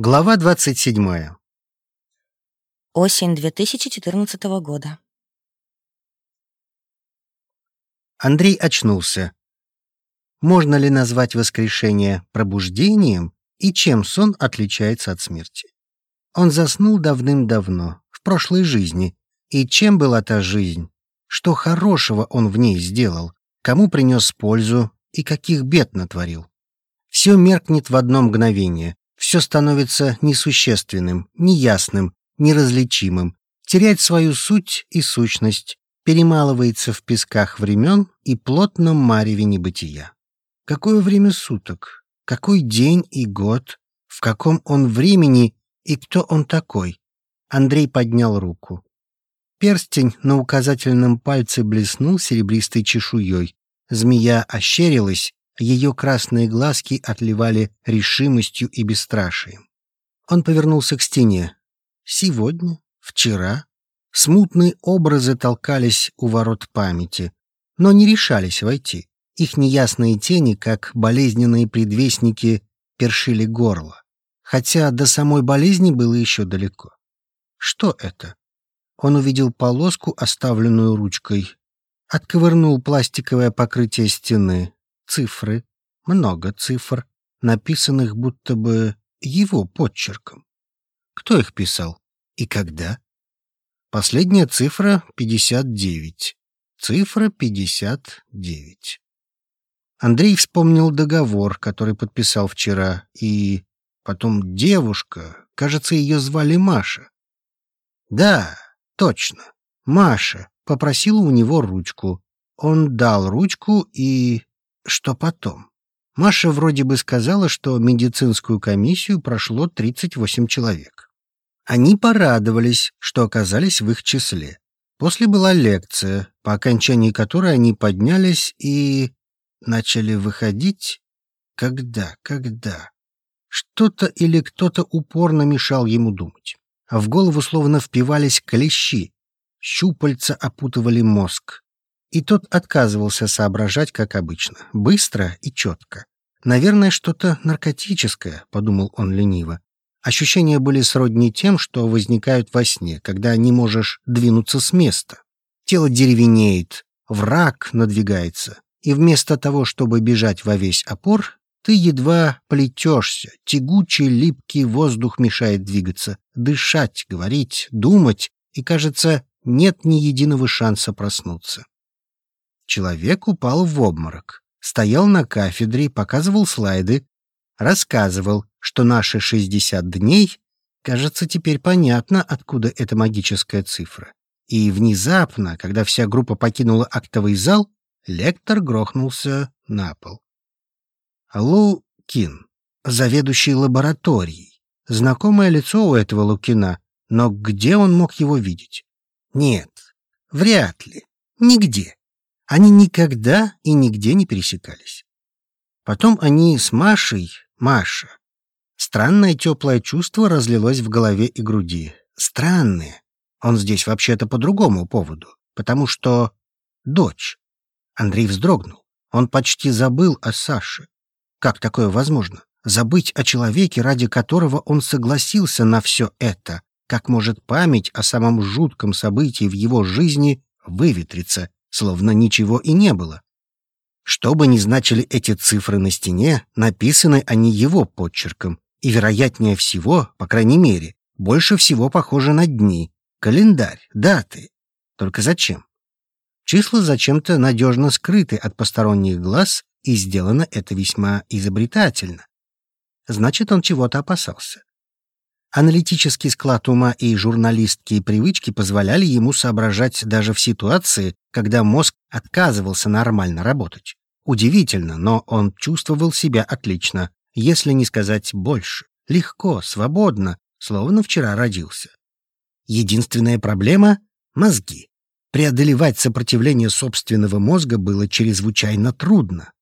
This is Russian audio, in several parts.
Глава 27. Осень 2014 года. Андрей очнулся. Можно ли назвать воскрешение пробуждением и чем сон отличается от смерти? Он заснул давным-давно, в прошлой жизни. И чем была та жизнь? Что хорошего он в ней сделал? Кому принес пользу и каких бед натворил? Все меркнет в одно мгновение. Все становится несущественным, неясным, неразличимым, теряет свою суть и сущность, перемалывается в песках времен и плотном мареве небытия. Какое время суток? Какой день и год? В каком он времени и кто он такой? Андрей поднял руку. Перстень на указательном пальце блеснул серебристой чешуей. Змея ощерилась, ее красные глазки отливали решимостью и бесстрашием. Он повернулся к стене. Сегодня, вчера, смутные образы толкались у ворот памяти, но не решались войти. Их неясные тени, как болезненные предвестники, першили горло. Хотя до самой болезни было еще далеко. Что это? Он увидел полоску, оставленную ручкой. Отковырнул пластиковое покрытие стены, цифры, много цифр, написанных будто бы его подчерком. Кто их писал и когда? Последняя цифра — 59. Цифра 59. Андрей вспомнил договор, который подписал вчера, и потом девушка, кажется, ее звали Маша. Да, точно, Маша попросила у него ручку. Он дал ручку и что потом? Маша вроде бы сказала, что медицинскую комиссию прошло 38 человек. Они порадовались, что оказались в их числе. После была лекция, по окончании которой они поднялись и... начали выходить. Когда, когда? Что-то или кто-то упорно мешал ему думать. А в голову словно впивались клещи. Щупальца опутывали мозг. И тот отказывался соображать, как обычно, быстро и четко. «Наверное, что-то наркотическое», — подумал он лениво. Ощущения были сродни тем, что возникают во сне, когда не можешь двинуться с места. Тело деревенеет, враг надвигается, и вместо того, чтобы бежать во весь опор, ты едва плетешься, тягучий липкий воздух мешает двигаться, дышать, говорить, думать, и, кажется, нет ни единого шанса проснуться. Человек упал в обморок, стоял на кафедре, показывал слайды, рассказывал, что наши 60 дней, кажется, теперь понятно, откуда эта магическая цифра. И внезапно, когда вся группа покинула актовый зал, лектор грохнулся на пол. Лукин, заведующий лабораторией. Знакомое лицо у этого Лукина, но где он мог его видеть? Нет, вряд ли, нигде. Они никогда и нигде не пересекались. Потом они с Машей, Маша. Странное теплое чувство разлилось в голове и груди. Странное. Он здесь вообще-то по другому поводу, потому что дочь. Андрей вздрогнул. Он почти забыл о Саше. Как такое возможно? Забыть о человеке, ради которого он согласился на все это? Как может память о самом жутком событии в его жизни выветриться словно ничего и не было. Что бы ни значили эти цифры на стене, написаны они его подчерком, и, вероятнее всего, по крайней мере, больше всего похожи на дни, календарь, даты. Только зачем? Числа зачем-то надежно скрыты от посторонних глаз, и сделано это весьма изобретательно. Значит, он чего-то опасался. Аналитический склад ума и журналистские привычки позволяли ему соображать даже в ситуации, когда мозг отказывался нормально работать. Удивительно, но он чувствовал себя отлично, если не сказать больше. Легко, свободно, словно вчера родился. Единственная проблема — мозги. Преодолевать сопротивление собственного мозга было чрезвычайно трудно.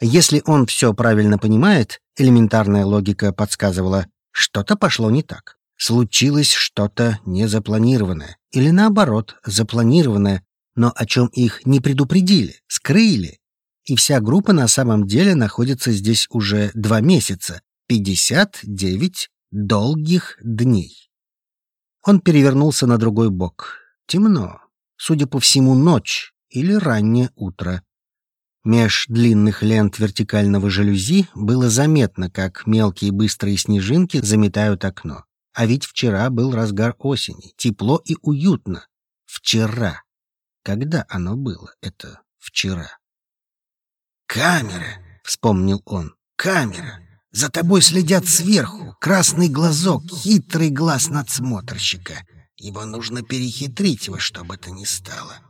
Если он все правильно понимает, элементарная логика подсказывала, что-то пошло не так. Случилось что-то незапланированное. Или наоборот, запланированное, но о чем их не предупредили, скрыли. И вся группа на самом деле находится здесь уже два месяца. 59 долгих дней. Он перевернулся на другой бок. Темно. Судя по всему, ночь или раннее утро. Меж длинных лент вертикального жалюзи было заметно, как мелкие быстрые снежинки заметают окно. А ведь вчера был разгар осени, тепло и уютно. Вчера. Когда оно было, это вчера? «Камера!» — вспомнил он. «Камера! За тобой следят сверху. Красный глазок, хитрый глаз надсмотрщика. Его нужно перехитрить во что бы то ни стало».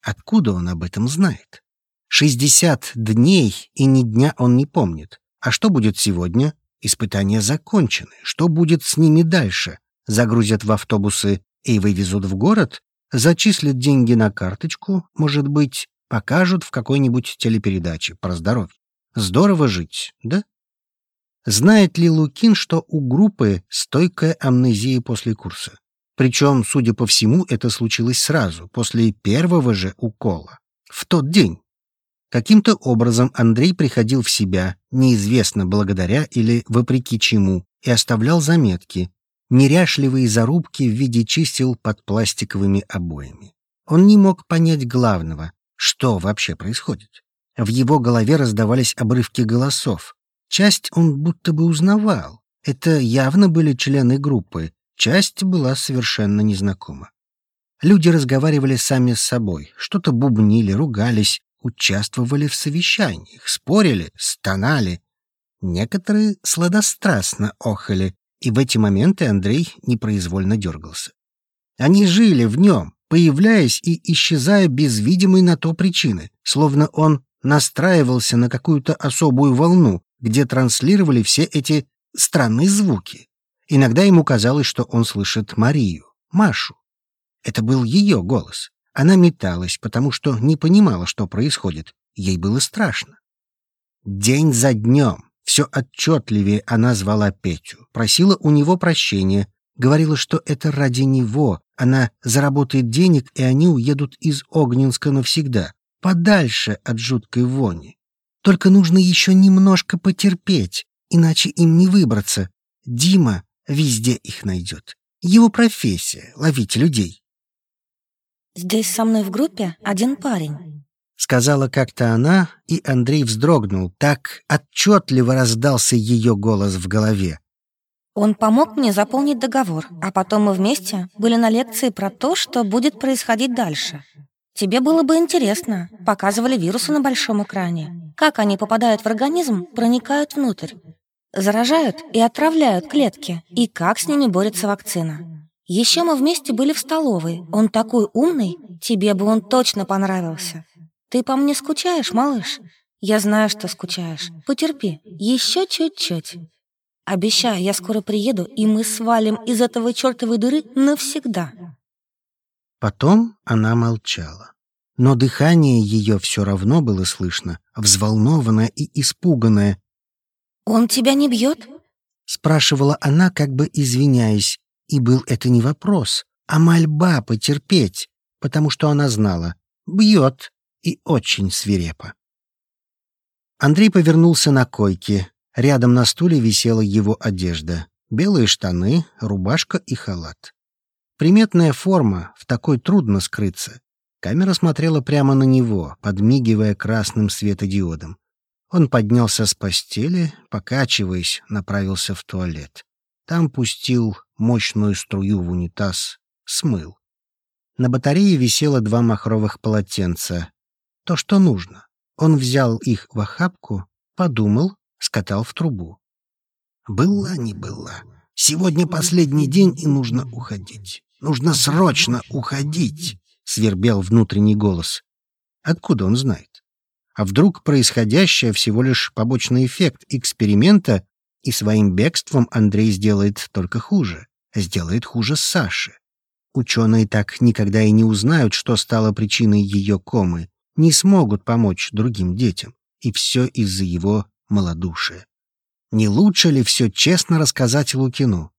Откуда он об этом знает? Шестьдесят дней, и ни дня он не помнит. А что будет сегодня? Испытания закончены. Что будет с ними дальше? Загрузят в автобусы и вывезут в город? Зачислят деньги на карточку, может быть, покажут в какой-нибудь телепередаче про здоровье. Здорово жить, да? Знает ли Лукин, что у группы стойкая амнезия после курса? Причем, судя по всему, это случилось сразу, после первого же укола. В тот день. Каким-то образом Андрей приходил в себя, неизвестно благодаря или вопреки чему, и оставлял заметки, неряшливые зарубки в виде чисел под пластиковыми обоями. Он не мог понять главного, что вообще происходит. В его голове раздавались обрывки голосов. Часть он будто бы узнавал. Это явно были члены группы, часть была совершенно незнакома. Люди разговаривали сами с собой, что-то бубнили, ругались, участвовали в совещаниях, спорили, стонали. Некоторые сладострастно охали, и в эти моменты Андрей непроизвольно дергался. Они жили в нем, появляясь и исчезая без видимой на то причины, словно он настраивался на какую-то особую волну, где транслировали все эти странные звуки. Иногда ему казалось, что он слышит Марию, Машу. Это был ее голос. Она металась, потому что не понимала, что происходит. Ей было страшно. День за днем, все отчетливее она звала Петю, просила у него прощения, говорила, что это ради него, она заработает денег, и они уедут из Огненска навсегда, подальше от жуткой вони. Только нужно еще немножко потерпеть, иначе им не выбраться. Дима везде их найдет. Его профессия — ловить людей. Здесь со мной в группе один парень. Сказала как-то она, и Андрей вздрогнул. Так отчетливо раздался ее голос в голове. Он помог мне заполнить договор, а потом мы вместе были на лекции про то, что будет происходить дальше. Тебе было бы интересно. Показывали вирусы на большом экране. Как они попадают в организм, проникают внутрь. Заражают и отравляют клетки. И как с ними борется вакцина. Еще мы вместе были в столовой. Он такой умный, тебе бы он точно понравился. Ты по мне скучаешь, малыш? Я знаю, что скучаешь. Потерпи, еще чуть-чуть. Обещаю, я скоро приеду, и мы свалим из этого чертовой дыры навсегда. Потом она молчала. Но дыхание ее все равно было слышно, взволнованное и испуганное. «Он тебя не бьет?» — спрашивала она, как бы извиняясь, и был это не вопрос, а мольба потерпеть, потому что она знала, бьет и очень свирепо. Андрей повернулся на койке. Рядом на стуле висела его одежда. Белые штаны, рубашка и халат. Приметная форма, в такой трудно скрыться. Камера смотрела прямо на него, подмигивая красным светодиодом. Он поднялся с постели, покачиваясь, направился в туалет. Там пустил мощную струю в унитаз, смыл. На батарее висело два махровых полотенца. То, что нужно. Он взял их в охапку, подумал, скатал в трубу. Была не была. Сегодня последний день, и нужно уходить. Нужно срочно уходить, свербел внутренний голос. Откуда он знает? А вдруг происходящее всего лишь побочный эффект эксперимента, и своим бегством Андрей сделает только хуже, сделает хуже Саши. Ученые так никогда и не узнают, что стало причиной ее комы, не смогут помочь другим детям. И все из-за его малодушия. Не лучше ли все честно рассказать Лукину?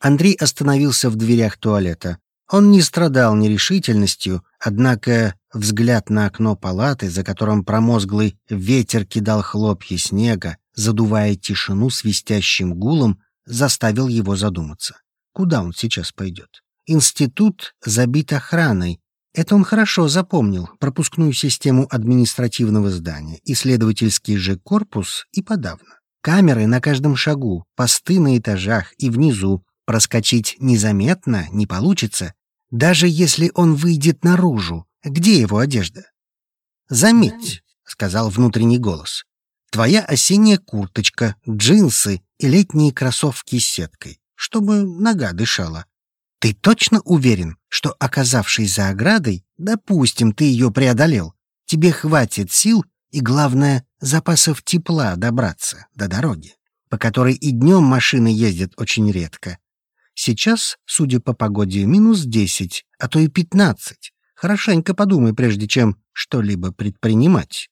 Андрей остановился в дверях туалета. Он не страдал нерешительностью, однако взгляд на окно палаты, за которым промозглый ветер кидал хлопья снега, задувая тишину свистящим гулом, заставил его задуматься. Куда он сейчас пойдет? Институт забит охраной. Это он хорошо запомнил, пропускную систему административного здания, исследовательский же корпус и подавно. Камеры на каждом шагу, посты на этажах и внизу. Проскочить незаметно не получится, даже если он выйдет наружу. Где его одежда? «Заметь», — сказал внутренний голос, — «твоя осенняя курточка, джинсы и летние кроссовки с сеткой, чтобы нога дышала. Ты точно уверен, что, оказавшись за оградой, допустим, ты ее преодолел, тебе хватит сил и, главное, запасов тепла добраться до дороги, по которой и днем машины ездят очень редко. Сейчас, судя по погоде, минус десять, а то и пятнадцать. Хорошенько подумай, прежде чем что-либо предпринимать.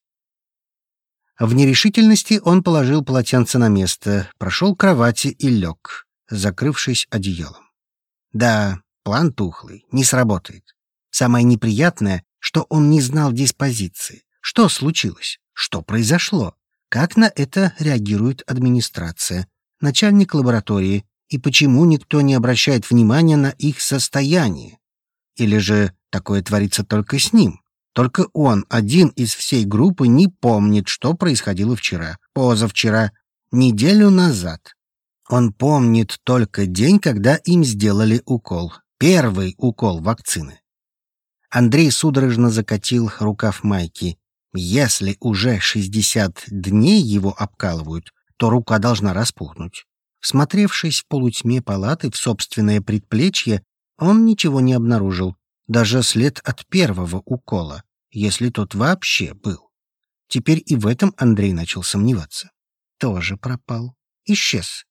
В нерешительности он положил полотенце на место, прошел к кровати и лег, закрывшись одеялом. Да, план тухлый, не сработает. Самое неприятное, что он не знал диспозиции. Что случилось? Что произошло? Как на это реагирует администрация, начальник лаборатории, и почему никто не обращает внимания на их состояние? Или же такое творится только с ним? Только он, один из всей группы, не помнит, что происходило вчера, позавчера, неделю назад. Он помнит только день, когда им сделали укол. Первый укол вакцины. Андрей судорожно закатил рукав майки. Если уже 60 дней его обкалывают, то рука должна распухнуть. Всмотревшись в полутьме палаты в собственное предплечье, он ничего не обнаружил, даже след от первого укола, если тот вообще был. Теперь и в этом Андрей начал сомневаться. Тоже пропал. Исчез.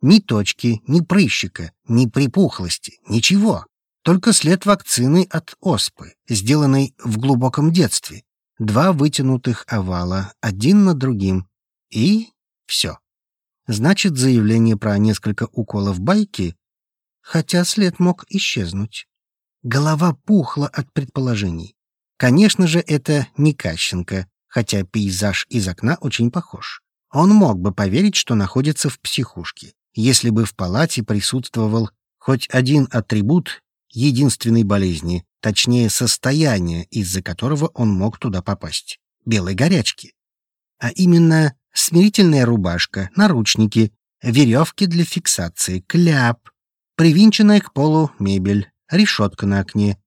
Ни точки, ни прыщика, ни припухлости, ничего. Только след вакцины от оспы, сделанной в глубоком детстве. Два вытянутых овала, один над другим. И все. Значит, заявление про несколько уколов байки, хотя след мог исчезнуть. Голова пухла от предположений. Конечно же, это не Кащенко, хотя пейзаж из окна очень похож. Он мог бы поверить, что находится в психушке, если бы в палате присутствовал хоть один атрибут единственной болезни, точнее состояния, из-за которого он мог туда попасть — белой горячки. А именно смирительная рубашка, наручники, веревки для фиксации, кляп, привинченная к полу мебель, решетка на окне.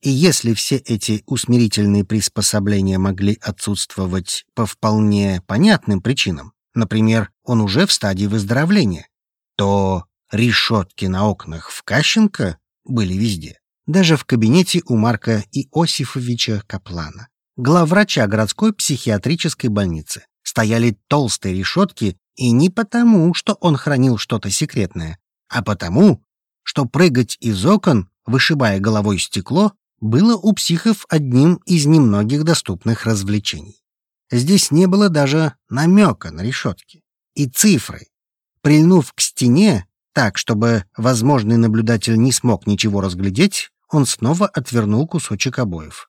И если все эти усмирительные приспособления могли отсутствовать по вполне понятным причинам, например, он уже в стадии выздоровления, то решетки на окнах в Кащенко были везде, даже в кабинете у Марка Иосифовича Каплана, главврача городской психиатрической больницы. Стояли толстые решетки, и не потому, что он хранил что-то секретное, а потому, что прыгать из окон вышибая головой стекло, было у психов одним из немногих доступных развлечений. Здесь не было даже намека на решетки. И цифры. Прильнув к стене, так, чтобы возможный наблюдатель не смог ничего разглядеть, он снова отвернул кусочек обоев.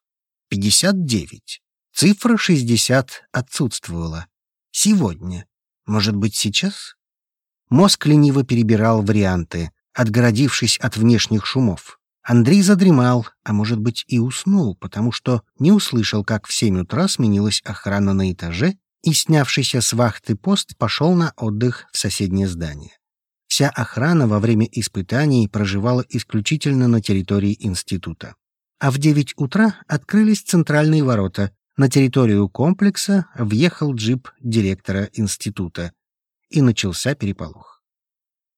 59. Цифра 60 отсутствовала. Сегодня. Может быть, сейчас? Мозг лениво перебирал варианты, отгородившись от внешних шумов. Андрей задремал, а может быть и уснул, потому что не услышал, как в семь утра сменилась охрана на этаже, и, снявшийся с вахты пост, пошел на отдых в соседнее здание. Вся охрана во время испытаний проживала исключительно на территории института. А в девять утра открылись центральные ворота. На территорию комплекса въехал джип директора института. И начался переполох.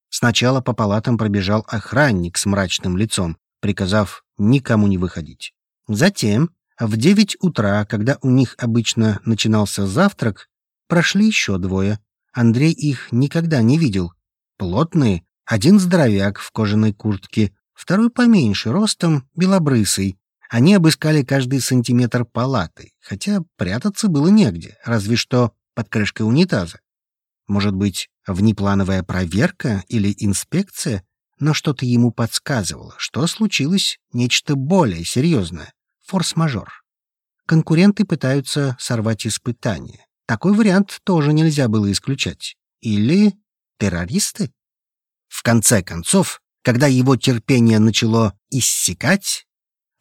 Сначала по палатам пробежал охранник с мрачным лицом, приказав никому не выходить. Затем, в девять утра, когда у них обычно начинался завтрак, прошли еще двое. Андрей их никогда не видел. Плотные, один здоровяк в кожаной куртке, второй поменьше, ростом белобрысый. Они обыскали каждый сантиметр палаты, хотя прятаться было негде, разве что под крышкой унитаза. Может быть, внеплановая проверка или инспекция, но что-то ему подсказывало, что случилось нечто более серьезное — форс-мажор. Конкуренты пытаются сорвать испытания, Такой вариант тоже нельзя было исключать. Или террористы? В конце концов, когда его терпение начало иссякать,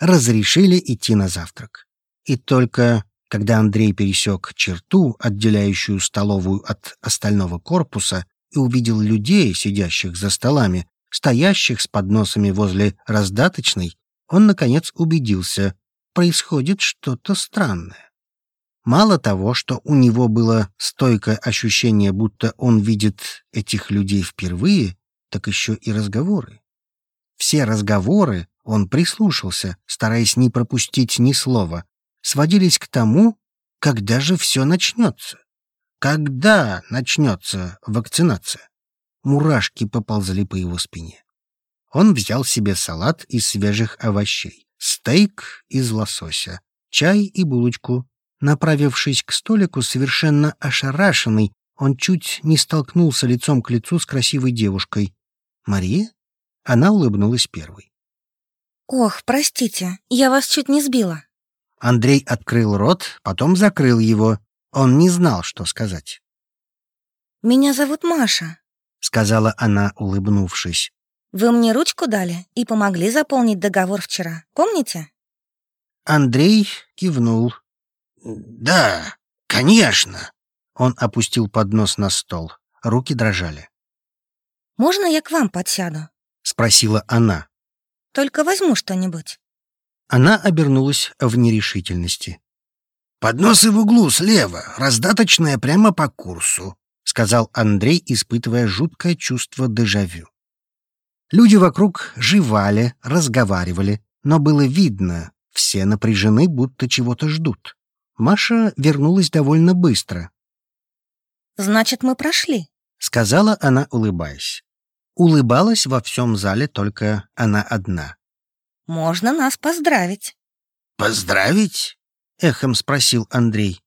разрешили идти на завтрак. И только когда Андрей пересек черту, отделяющую столовую от остального корпуса, и увидел людей, сидящих за столами, стоящих с подносами возле раздаточной, он, наконец, убедился, происходит что-то странное. Мало того, что у него было стойкое ощущение, будто он видит этих людей впервые, так еще и разговоры. Все разговоры, он прислушался, стараясь не пропустить ни слова, сводились к тому, когда же все начнется. Когда начнется вакцинация? Мурашки поползли по его спине. Он взял себе салат из свежих овощей, стейк из лосося, чай и булочку. Направившись к столику, совершенно ошарашенный, он чуть не столкнулся лицом к лицу с красивой девушкой. «Мария?» Она улыбнулась первой. «Ох, простите, я вас чуть не сбила». Андрей открыл рот, потом закрыл его. Он не знал, что сказать. «Меня зовут Маша», — сказала она, улыбнувшись. «Вы мне ручку дали и помогли заполнить договор вчера, помните?» Андрей кивнул. «Да, конечно». Он опустил поднос на стол. Руки дрожали. «Можно я к вам подсяду?» — спросила она. «Только возьму что-нибудь». Она обернулась в нерешительности. «Подносы в углу слева, раздаточная прямо по курсу», — сказал Андрей, испытывая жуткое чувство дежавю. Люди вокруг жевали, разговаривали, но было видно, все напряжены, будто чего-то ждут. Маша вернулась довольно быстро. «Значит, мы прошли», — сказала она, улыбаясь. Улыбалась во всем зале только она одна. «Можно нас поздравить». «Поздравить?» — эхом спросил Андрей.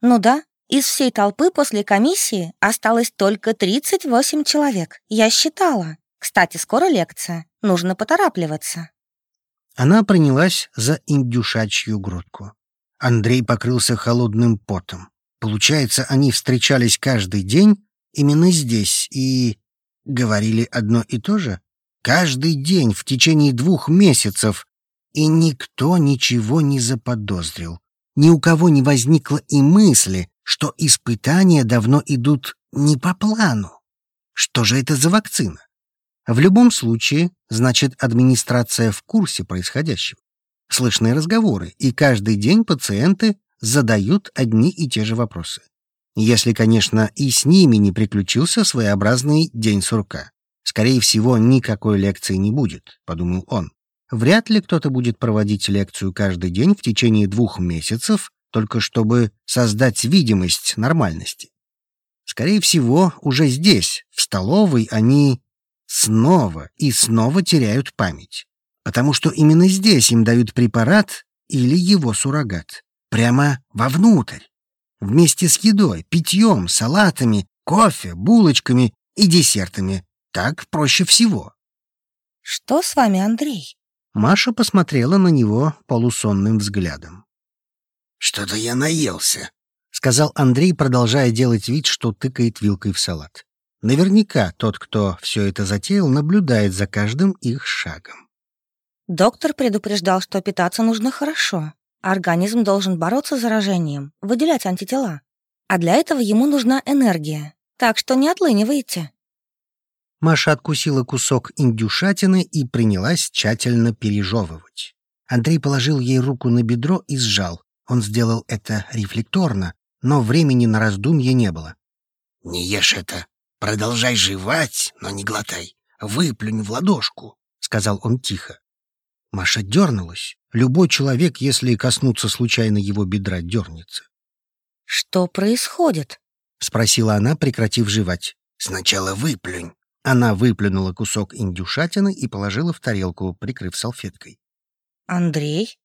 «Ну да, из всей толпы после комиссии осталось только 38 человек. Я считала. Кстати, скоро лекция. Нужно поторапливаться». Она принялась за индюшачью грудку. Андрей покрылся холодным потом. Получается, они встречались каждый день именно здесь и говорили одно и то же? Каждый день в течение двух месяцев. И никто ничего не заподозрил. Ни у кого не возникло и мысли, что испытания давно идут не по плану. Что же это за вакцина? В любом случае, значит, администрация в курсе происходящего. Слышны разговоры, и каждый день пациенты задают одни и те же вопросы. Если, конечно, и с ними не приключился своеобразный день сурка. Скорее всего, никакой лекции не будет, подумал он. Вряд ли кто-то будет проводить лекцию каждый день в течение двух месяцев, только чтобы создать видимость нормальности. Скорее всего, уже здесь, в столовой, они снова и снова теряют память. Потому что именно здесь им дают препарат или его суррогат. Прямо вовнутрь. Вместе с едой, питьем, салатами, кофе, булочками и десертами. Так проще всего. «Что с вами, Андрей?» Маша посмотрела на него полусонным взглядом. «Что-то я наелся», — сказал Андрей, продолжая делать вид, что тыкает вилкой в салат. Наверняка тот, кто все это затеял, наблюдает за каждым их шагом. Доктор предупреждал, что питаться нужно хорошо. Организм должен бороться с заражением, выделять антитела. А для этого ему нужна энергия. Так что не отлынивайте. Маша откусила кусок индюшатины и принялась тщательно пережевывать. Андрей положил ей руку на бедро и сжал. Он сделал это рефлекторно, но времени на раздумье не было. «Не ешь это. Продолжай жевать, но не глотай. Выплюнь в ладошку», — сказал он тихо. Маша дернулась. Любой человек, если коснуться случайно его бедра, дернется. «Что происходит?» — спросила она, прекратив жевать. «Сначала выплюнь». Она выплюнула кусок индюшатины и положила в тарелку, прикрыв салфеткой. «Андрей?»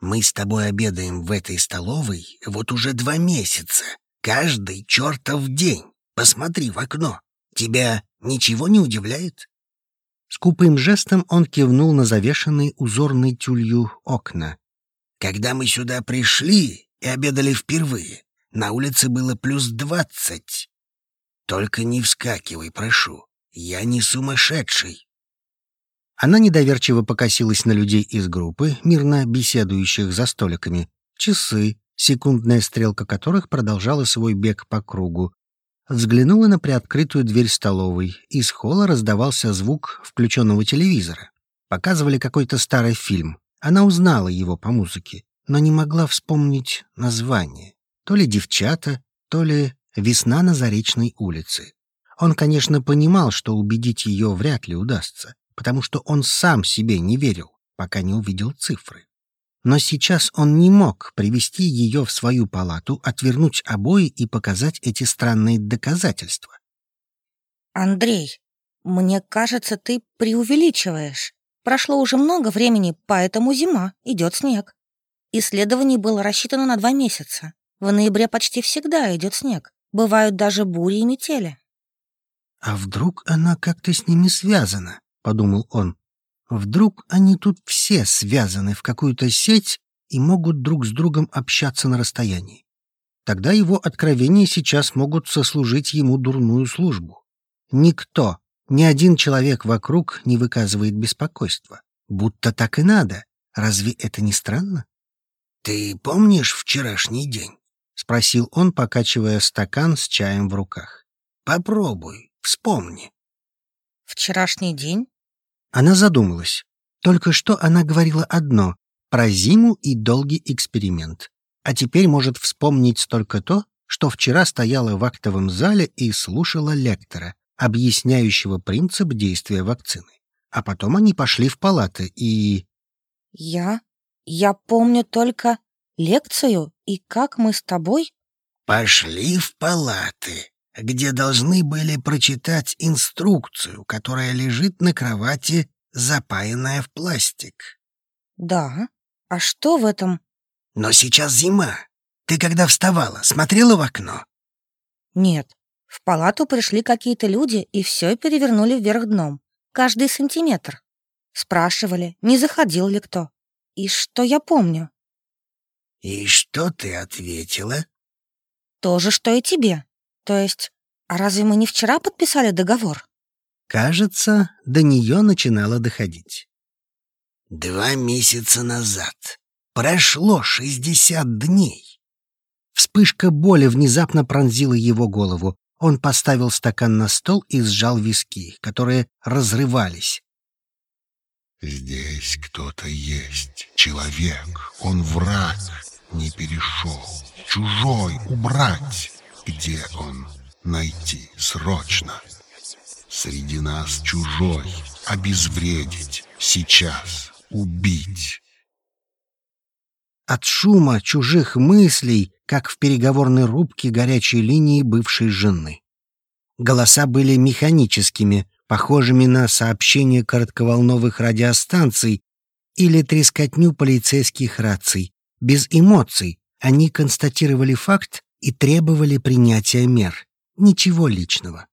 «Мы с тобой обедаем в этой столовой вот уже два месяца. Каждый чертов день. Посмотри в окно. Тебя ничего не удивляет?» Скупым жестом он кивнул на завешенные узорной тюлью окна. «Когда мы сюда пришли и обедали впервые, На улице было плюс двадцать. Только не вскакивай, прошу. Я не сумасшедший. Она недоверчиво покосилась на людей из группы, мирно беседующих за столиками. Часы, секундная стрелка которых продолжала свой бег по кругу. Взглянула на приоткрытую дверь столовой. Из холла раздавался звук включенного телевизора. Показывали какой-то старый фильм. Она узнала его по музыке, но не могла вспомнить название. То ли «Девчата», то ли «Весна на Заречной улице». Он, конечно, понимал, что убедить ее вряд ли удастся, потому что он сам себе не верил, пока не увидел цифры. Но сейчас он не мог привести ее в свою палату, отвернуть обои и показать эти странные доказательства. «Андрей, мне кажется, ты преувеличиваешь. Прошло уже много времени, поэтому зима, идет снег. Исследование было рассчитано на два месяца. В ноябре почти всегда идет снег. Бывают даже бури и метели. «А вдруг она как-то с ними связана?» — подумал он. «Вдруг они тут все связаны в какую-то сеть и могут друг с другом общаться на расстоянии. Тогда его откровения сейчас могут сослужить ему дурную службу. Никто, ни один человек вокруг не выказывает беспокойства. Будто так и надо. Разве это не странно? «Ты помнишь вчерашний день?» — спросил он, покачивая стакан с чаем в руках. «Попробуй, вспомни». «Вчерашний день?» Она задумалась. Только что она говорила одно — про зиму и долгий эксперимент. А теперь может вспомнить только то, что вчера стояла в актовом зале и слушала лектора, объясняющего принцип действия вакцины. А потом они пошли в палаты и... «Я? Я помню только лекцию и как мы с тобой...» «Пошли в палаты, где должны были прочитать инструкцию, которая лежит на кровати, запаянная в пластик». «Да? А что в этом?» «Но сейчас зима. Ты когда вставала, смотрела в окно?» «Нет. В палату пришли какие-то люди и все перевернули вверх дном. Каждый сантиметр. Спрашивали, не заходил ли кто. И что я помню?» «И что ты ответила?» «То же, что и тебе. То есть, а разве мы не вчера подписали договор?» Кажется, до нее начинало доходить. «Два месяца назад. Прошло шестьдесят дней». Вспышка боли внезапно пронзила его голову. Он поставил стакан на стол и сжал виски, которые разрывались. «Здесь кто-то есть. Человек. Он враг не перешел. Чужой убрать. Где он? Найти срочно. Среди нас чужой. Обезвредить. Сейчас. Убить. От шума чужих мыслей, как в переговорной рубке горячей линии бывшей жены. Голоса были механическими, похожими на сообщения коротковолновых радиостанций или трескотню полицейских раций, без эмоций, они констатировали факт и требовали принятия мер. Ничего личного.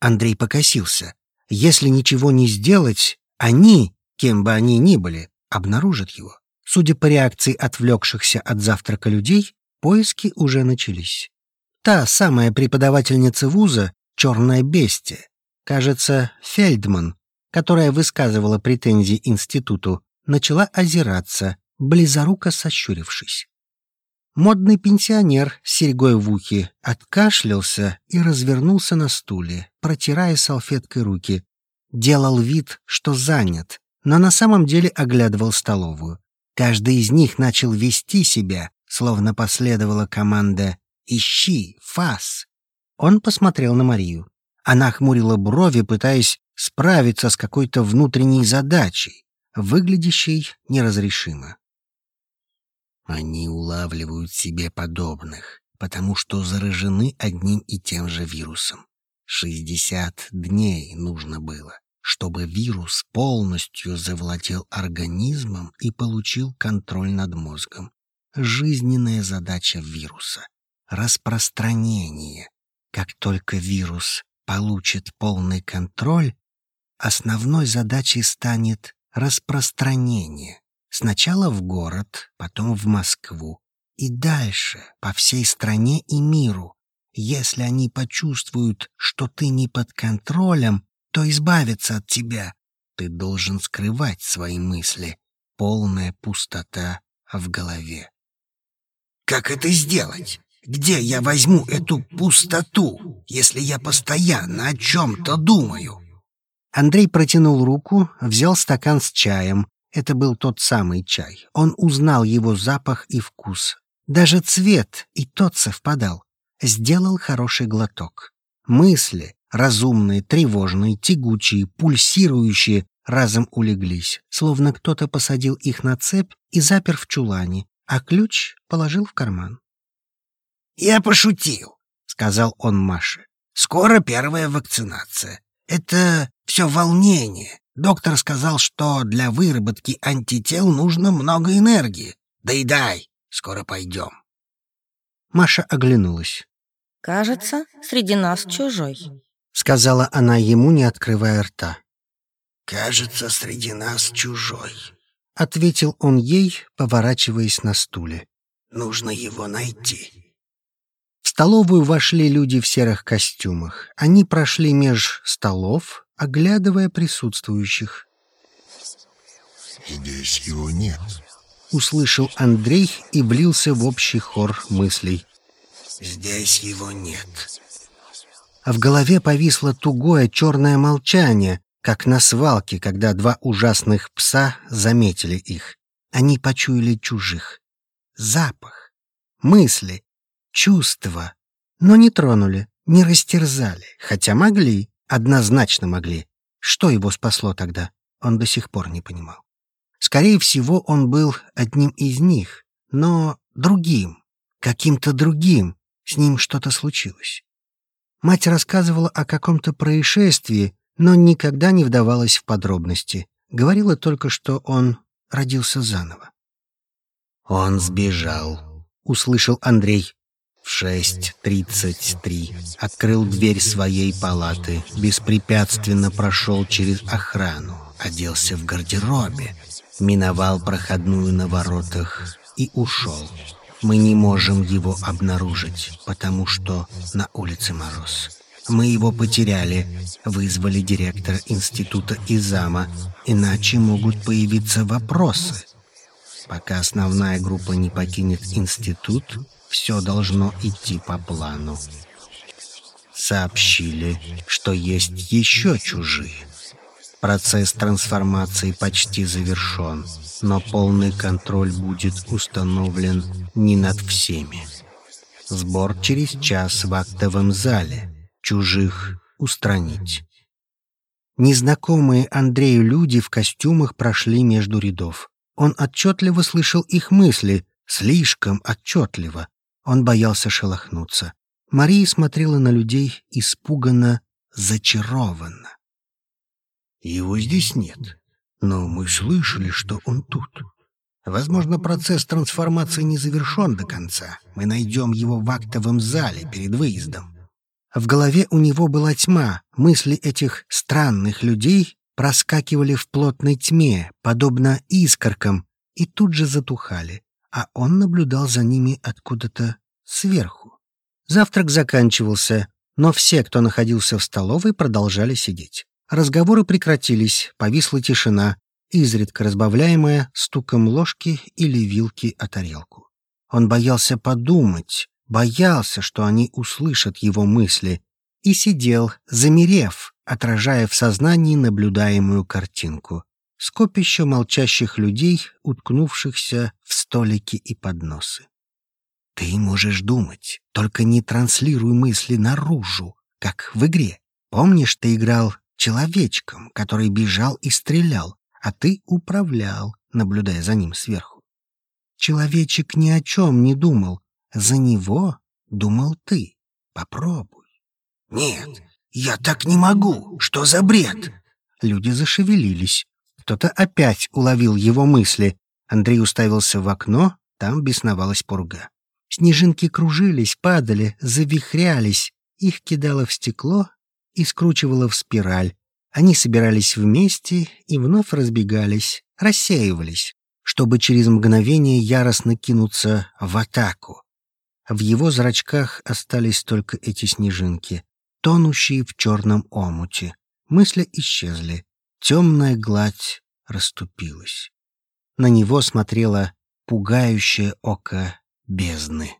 Андрей покосился. Если ничего не сделать, они, кем бы они ни были, обнаружат его. Судя по реакции отвлекшихся от завтрака людей, поиски уже начались. Та самая преподавательница вуза, черная бестия, кажется, Фельдман, которая высказывала претензии институту, начала озираться, близоруко сощурившись. Модный пенсионер с серьгой в ухе откашлялся и развернулся на стуле, протирая салфеткой руки. Делал вид, что занят, но на самом деле оглядывал столовую. Каждый из них начал вести себя, словно последовала команда «Ищи, фас». Он посмотрел на Марию. Она хмурила брови, пытаясь справиться с какой-то внутренней задачей, выглядящей неразрешимо. Они улавливают себе подобных, потому что заражены одним и тем же вирусом. Шестьдесят дней нужно было, чтобы вирус полностью завладел организмом и получил контроль над мозгом. Жизненная задача вируса — распространение. Как только вирус получит полный контроль, основной задачей станет распространение. Сначала в город, потом в Москву. и дальше, по всей стране и миру. Если они почувствуют, что ты не под контролем, то избавятся от тебя. Ты должен скрывать свои мысли. Полная пустота в голове. Как это сделать? Где я возьму эту пустоту, если я постоянно о чем-то думаю? Андрей протянул руку, взял стакан с чаем. Это был тот самый чай. Он узнал его запах и вкус. Даже цвет и тот совпадал. Сделал хороший глоток. Мысли, разумные, тревожные, тягучие, пульсирующие, разом улеглись, словно кто-то посадил их на цепь и запер в чулане, а ключ положил в карман. «Я пошутил», — сказал он Маше. «Скоро первая вакцинация. Это все волнение. Доктор сказал, что для выработки антител нужно много энергии. Доедай, скоро пойдем». Маша оглянулась. «Кажется, среди нас чужой», — сказала она ему, не открывая рта. «Кажется, среди нас чужой», — ответил он ей, поворачиваясь на стуле. «Нужно его найти». В столовую вошли люди в серых костюмах. Они прошли меж столов, оглядывая присутствующих. «Здесь его нет», — услышал Андрей и влился в общий хор мыслей. «Здесь его нет». А в голове повисло тугое черное молчание, как на свалке, когда два ужасных пса заметили их. Они почуяли чужих. Запах, мысли, чувства, но не тронули, не растерзали, хотя могли, однозначно могли. Что его спасло тогда, он до сих пор не понимал. Скорее всего, он был одним из них, но другим, каким-то другим, с ним что-то случилось. Мать рассказывала о каком-то происшествии, но никогда не вдавалась в подробности. Говорила только, что он родился заново. «Он сбежал», — услышал Андрей. В 6.33 открыл дверь своей палаты, беспрепятственно прошел через охрану, оделся в гардеробе, миновал проходную на воротах и ушел. Мы не можем его обнаружить, потому что на улице мороз. Мы его потеряли, вызвали директора института и зама, иначе могут появиться вопросы. Пока основная группа не покинет институт, все должно идти по плану. Сообщили, что есть еще чужие. Процесс трансформации почти завершен, но полный контроль будет установлен не над всеми. Сбор через час в актовом зале чужих устранить. Незнакомые Андрею люди в костюмах прошли между рядов. Он отчетливо слышал их мысли, слишком отчетливо. Он боялся шелохнуться. Мария смотрела на людей испуганно, зачарованно. «Его здесь нет, но мы слышали, что он тут. Возможно, процесс трансформации не завершен до конца. Мы найдем его в актовом зале перед выездом. В голове у него была тьма, мысли этих странных людей проскакивали в плотной тьме, подобно искоркам, и тут же затухали, а он наблюдал за ними откуда-то сверху. Завтрак заканчивался, но все, кто находился в столовой, продолжали сидеть. Разговоры прекратились, повисла тишина, изредка разбавляемая стуком ложки или вилки о тарелку. Он боялся подумать, боялся, что они услышат его мысли, и сидел, замерев, отражая в сознании наблюдаемую картинку. Скопище молчащих людей, уткнувшихся в столики и подносы. Ты можешь думать, только не транслируй мысли наружу, как в игре. Помнишь, ты играл человечком, который бежал и стрелял, а ты управлял, наблюдая за ним сверху. Человечек ни о чем не думал, за него думал ты. Попробуй. Нет, я так не могу. Что за бред? Люди зашевелились. Кто-то опять уловил его мысли. Андрей уставился в окно, там бесновалась пурга. Снежинки кружились, падали, завихрялись. Их кидало в стекло и скручивало в спираль. Они собирались вместе и вновь разбегались, рассеивались. чтобы через мгновение яростно кинуться в атаку. В его зрачках остались только эти снежинки, тонущие в черном омуте. Мысли исчезли, темная гладь расступилась. На него смотрело пугающее око бездны.